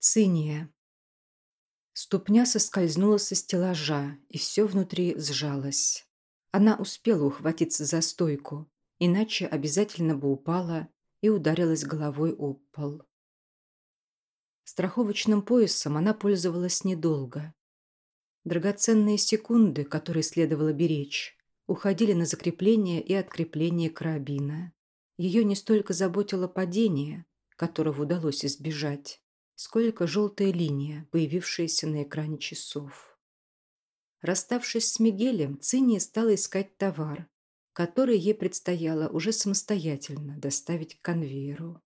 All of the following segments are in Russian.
Циния. Ступня соскользнула со стеллажа, и все внутри сжалось. Она успела ухватиться за стойку, иначе обязательно бы упала и ударилась головой об пол. Страховочным поясом она пользовалась недолго. Драгоценные секунды, которые следовало беречь, уходили на закрепление и открепление карабина. Ее не столько заботило падение, которого удалось избежать, сколько желтая линия, появившаяся на экране часов. Расставшись с Мигелем, Цинния стала искать товар, который ей предстояло уже самостоятельно доставить к конвейеру.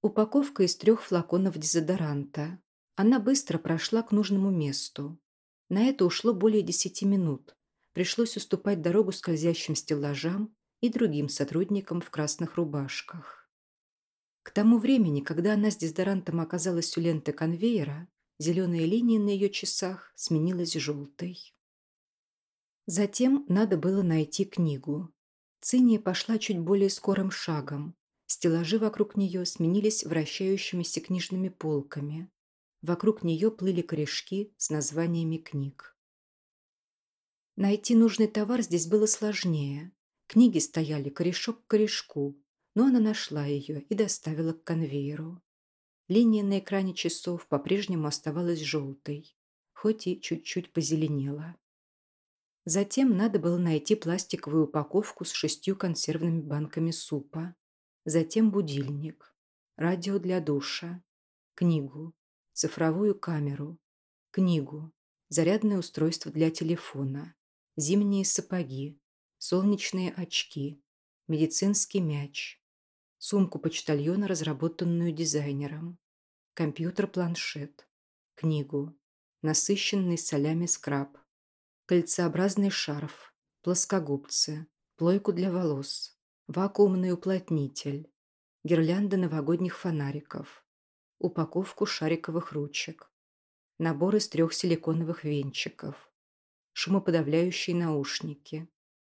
Упаковка из трех флаконов дезодоранта. Она быстро прошла к нужному месту. На это ушло более десяти минут. Пришлось уступать дорогу скользящим стеллажам и другим сотрудникам в красных рубашках. К тому времени, когда она с дезодорантом оказалась у ленты конвейера, зеленая линия на ее часах сменилась желтой. Затем надо было найти книгу. Циния пошла чуть более скорым шагом. Стеллажи вокруг нее сменились вращающимися книжными полками. Вокруг нее плыли корешки с названиями книг. Найти нужный товар здесь было сложнее. Книги стояли корешок к корешку, но она нашла ее и доставила к конвейеру. Линия на экране часов по-прежнему оставалась желтой, хоть и чуть-чуть позеленела. Затем надо было найти пластиковую упаковку с шестью консервными банками супа. Затем будильник, радио для душа, книгу, цифровую камеру, книгу, зарядное устройство для телефона, зимние сапоги, солнечные очки, медицинский мяч, сумку почтальона, разработанную дизайнером, компьютер-планшет, книгу, насыщенный солями скраб, кольцеобразный шарф, плоскогубцы, плойку для волос, вакуумный уплотнитель, гирлянды новогодних фонариков, упаковку шариковых ручек, набор из трех силиконовых венчиков, шумоподавляющие наушники,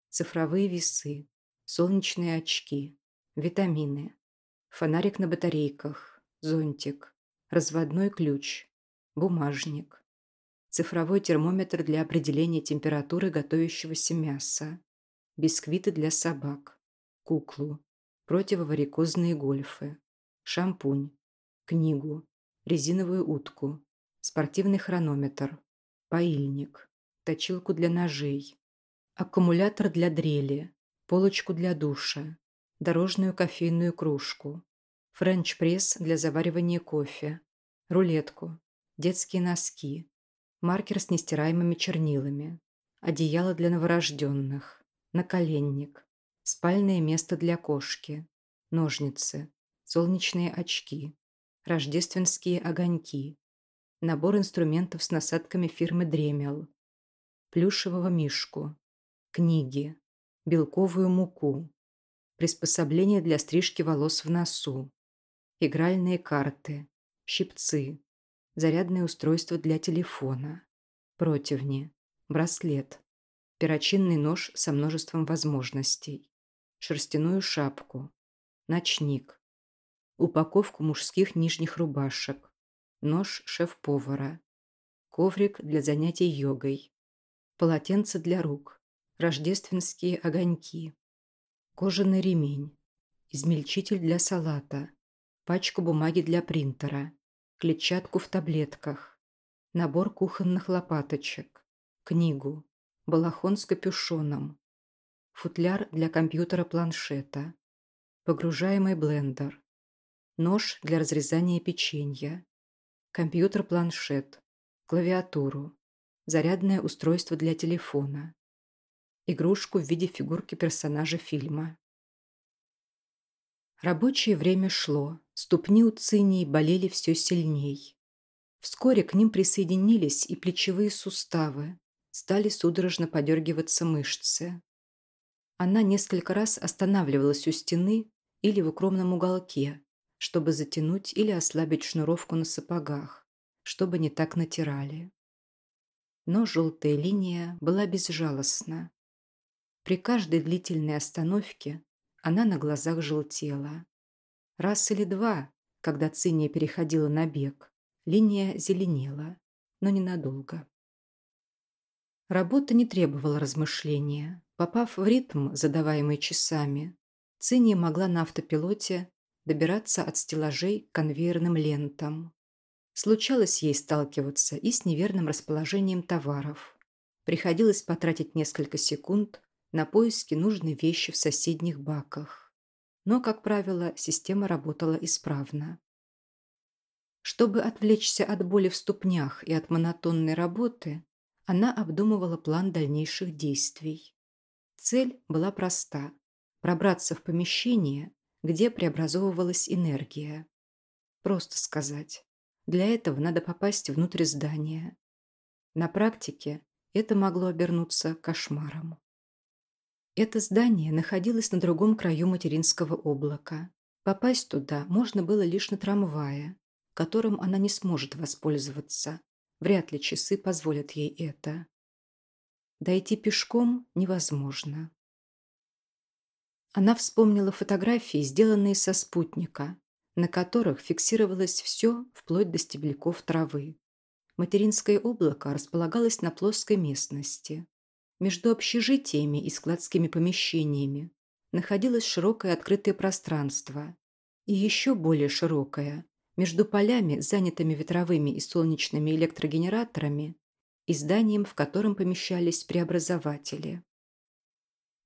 цифровые весы, солнечные очки, витамины, фонарик на батарейках, зонтик, разводной ключ, бумажник, цифровой термометр для определения температуры готовящегося мяса, бисквиты для собак, куклу, противоварикозные гольфы, шампунь, книгу, резиновую утку, спортивный хронометр, поильник, точилку для ножей, аккумулятор для дрели, полочку для душа, дорожную кофейную кружку, френч-пресс для заваривания кофе, рулетку, детские носки, маркер с нестираемыми чернилами, одеяло для новорожденных, наколенник, спальное место для кошки, ножницы, солнечные очки, рождественские огоньки, набор инструментов с насадками фирмы Дремел, плюшевого мишку, книги, белковую муку, приспособления для стрижки волос в носу, игральные карты, щипцы, зарядное устройство для телефона, противни, браслет, перочинный нож со множеством возможностей, шерстяную шапку, ночник, упаковку мужских нижних рубашек, нож шеф-повара, коврик для занятий йогой, полотенце для рук, рождественские огоньки, кожаный ремень, измельчитель для салата, пачку бумаги для принтера, клетчатку в таблетках, набор кухонных лопаточек, книгу, балахон с капюшоном, футляр для компьютера-планшета, погружаемый блендер, нож для разрезания печенья, компьютер-планшет, клавиатуру, зарядное устройство для телефона, игрушку в виде фигурки персонажа фильма. Рабочее время шло, ступни у Цинии болели все сильней. Вскоре к ним присоединились и плечевые суставы, стали судорожно подергиваться мышцы. Она несколько раз останавливалась у стены или в укромном уголке, чтобы затянуть или ослабить шнуровку на сапогах, чтобы не так натирали. Но желтая линия была безжалостна. При каждой длительной остановке она на глазах желтела. Раз или два, когда Циния переходила на бег, Линия зеленела, но ненадолго. Работа не требовала размышления. Попав в ритм, задаваемый часами, Циния могла на автопилоте добираться от стеллажей к конвейерным лентам. Случалось ей сталкиваться и с неверным расположением товаров. Приходилось потратить несколько секунд на поиски нужной вещи в соседних баках. Но, как правило, система работала исправно. Чтобы отвлечься от боли в ступнях и от монотонной работы, она обдумывала план дальнейших действий. Цель была проста – пробраться в помещение, где преобразовывалась энергия. Просто сказать. Для этого надо попасть внутрь здания. На практике это могло обернуться кошмаром. Это здание находилось на другом краю материнского облака. Попасть туда можно было лишь на трамвае, которым она не сможет воспользоваться. Вряд ли часы позволят ей это. Дойти пешком невозможно. Она вспомнила фотографии, сделанные со спутника, на которых фиксировалось все вплоть до стебляков травы. Материнское облако располагалось на плоской местности. Между общежитиями и складскими помещениями находилось широкое открытое пространство и еще более широкое между полями, занятыми ветровыми и солнечными электрогенераторами, и зданием, в котором помещались преобразователи.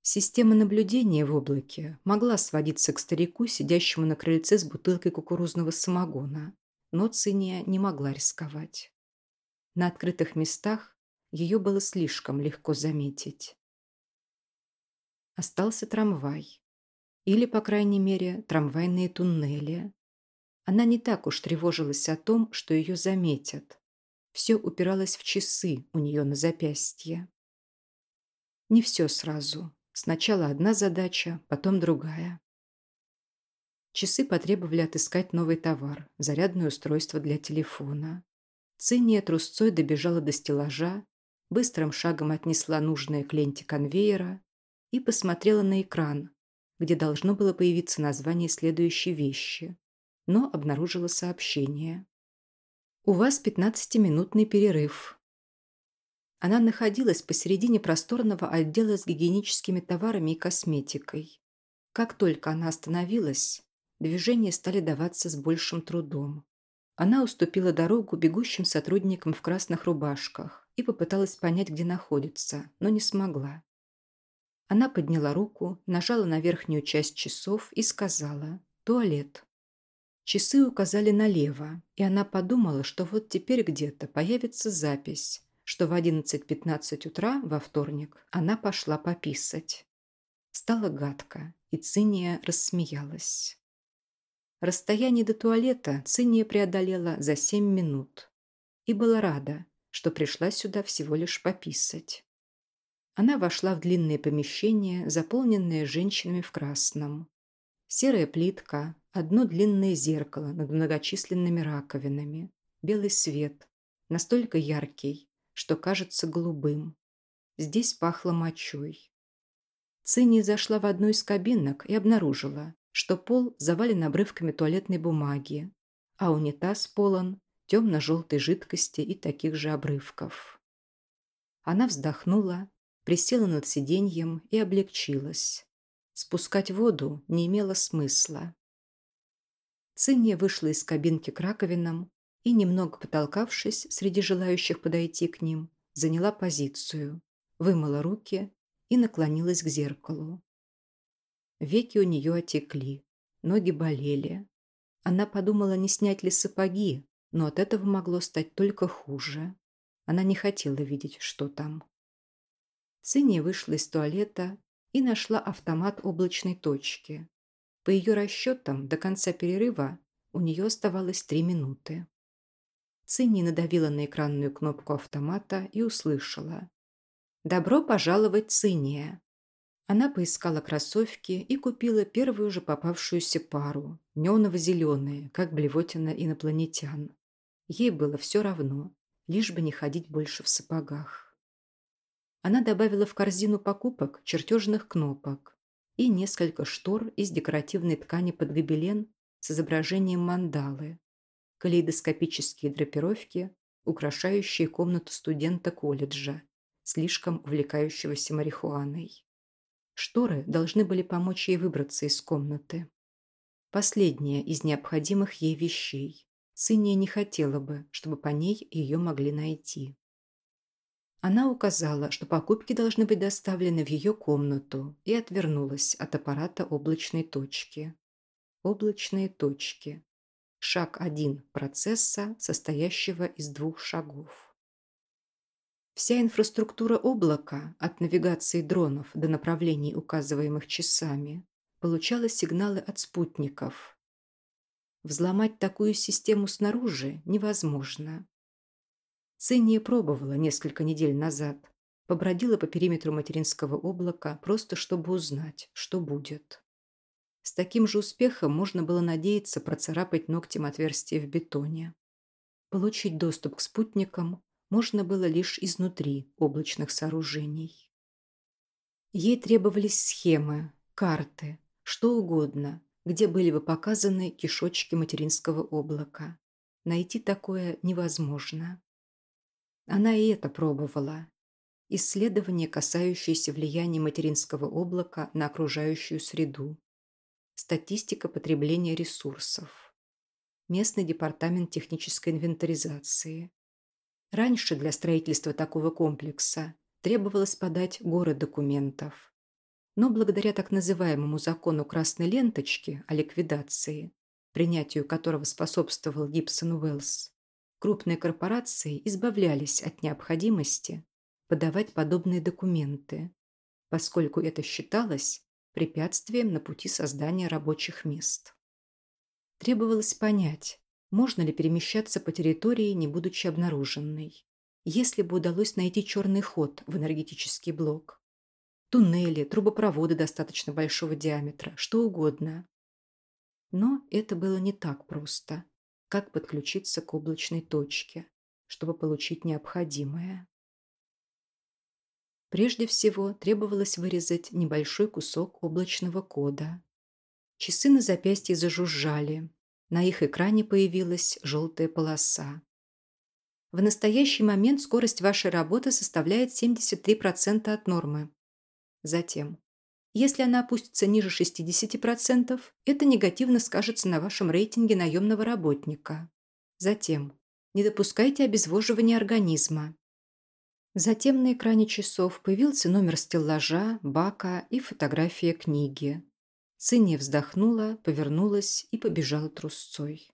Система наблюдения в облаке могла сводиться к старику, сидящему на крыльце с бутылкой кукурузного самогона, но Циния не могла рисковать. На открытых местах ее было слишком легко заметить. Остался трамвай. Или, по крайней мере, трамвайные туннели. Она не так уж тревожилась о том, что ее заметят. Все упиралось в часы у нее на запястье. Не все сразу. Сначала одна задача, потом другая. Часы потребовали отыскать новый товар, зарядное устройство для телефона. Циния трусцой добежала до стеллажа, быстрым шагом отнесла нужное к ленте конвейера и посмотрела на экран, где должно было появиться название следующей вещи, но обнаружила сообщение. «У вас 15-минутный перерыв. Она находилась посередине просторного отдела с гигиеническими товарами и косметикой. Как только она остановилась, движения стали даваться с большим трудом. Она уступила дорогу бегущим сотрудникам в красных рубашках и попыталась понять, где находится, но не смогла. Она подняла руку, нажала на верхнюю часть часов и сказала «Туалет». Часы указали налево, и она подумала, что вот теперь где-то появится запись, что в 11.15 утра во вторник она пошла пописать. Стало гадко, и Циния рассмеялась. Расстояние до туалета Циния преодолела за семь минут и была рада, что пришла сюда всего лишь пописать. Она вошла в длинное помещение, заполненное женщинами в красном. Серая плитка, одно длинное зеркало над многочисленными раковинами, белый свет, настолько яркий, что кажется голубым. Здесь пахло мочой. Цинни зашла в одну из кабинок и обнаружила, что пол завален обрывками туалетной бумаги, а унитаз полон темно-желтой жидкости и таких же обрывков. Она вздохнула, присела над сиденьем и облегчилась. Спускать воду не имело смысла. Цинния вышла из кабинки к раковинам и, немного потолкавшись среди желающих подойти к ним, заняла позицию, вымыла руки и наклонилась к зеркалу. Веки у нее отекли, ноги болели. Она подумала, не снять ли сапоги, но от этого могло стать только хуже. Она не хотела видеть, что там. Циния вышла из туалета и нашла автомат облачной точки. По ее расчетам, до конца перерыва у нее оставалось три минуты. Цинни надавила на экранную кнопку автомата и услышала. «Добро пожаловать, Циния!» Она поискала кроссовки и купила первую же попавшуюся пару, неоново-зеленые, как блевотина инопланетян. Ей было все равно, лишь бы не ходить больше в сапогах. Она добавила в корзину покупок чертежных кнопок и несколько штор из декоративной ткани под гобелен с изображением мандалы, калейдоскопические драпировки, украшающие комнату студента колледжа, слишком увлекающегося марихуаной. Шторы должны были помочь ей выбраться из комнаты. Последняя из необходимых ей вещей. Циния не хотела бы, чтобы по ней ее могли найти. Она указала, что покупки должны быть доставлены в ее комнату и отвернулась от аппарата облачной точки. Облачные точки. Шаг один процесса, состоящего из двух шагов. Вся инфраструктура облака, от навигации дронов до направлений, указываемых часами, получала сигналы от спутников. Взломать такую систему снаружи невозможно. Цинния пробовала несколько недель назад. Побродила по периметру материнского облака, просто чтобы узнать, что будет. С таким же успехом можно было надеяться процарапать ногтем отверстие в бетоне. Получить доступ к спутникам можно было лишь изнутри облачных сооружений. Ей требовались схемы, карты, что угодно, где были бы показаны кишочки материнского облака. Найти такое невозможно. Она и это пробовала. Исследования, касающиеся влияния материнского облака на окружающую среду. Статистика потребления ресурсов. Местный департамент технической инвентаризации. Раньше для строительства такого комплекса требовалось подать горы документов. Но благодаря так называемому закону красной ленточки о ликвидации, принятию которого способствовал Гибсон Уэллс, крупные корпорации избавлялись от необходимости подавать подобные документы, поскольку это считалось препятствием на пути создания рабочих мест. Требовалось понять, можно ли перемещаться по территории, не будучи обнаруженной, если бы удалось найти черный ход в энергетический блок. Туннели, трубопроводы достаточно большого диаметра, что угодно. Но это было не так просто как подключиться к облачной точке, чтобы получить необходимое. Прежде всего, требовалось вырезать небольшой кусок облачного кода. Часы на запястье зажужжали. На их экране появилась желтая полоса. В настоящий момент скорость вашей работы составляет 73% от нормы. Затем если она опустится ниже 60%, это негативно скажется на вашем рейтинге наемного работника. Затем, не допускайте обезвоживания организма. Затем на экране часов появился номер стеллажа, бака и фотография книги. Цинния вздохнула, повернулась и побежала трусцой.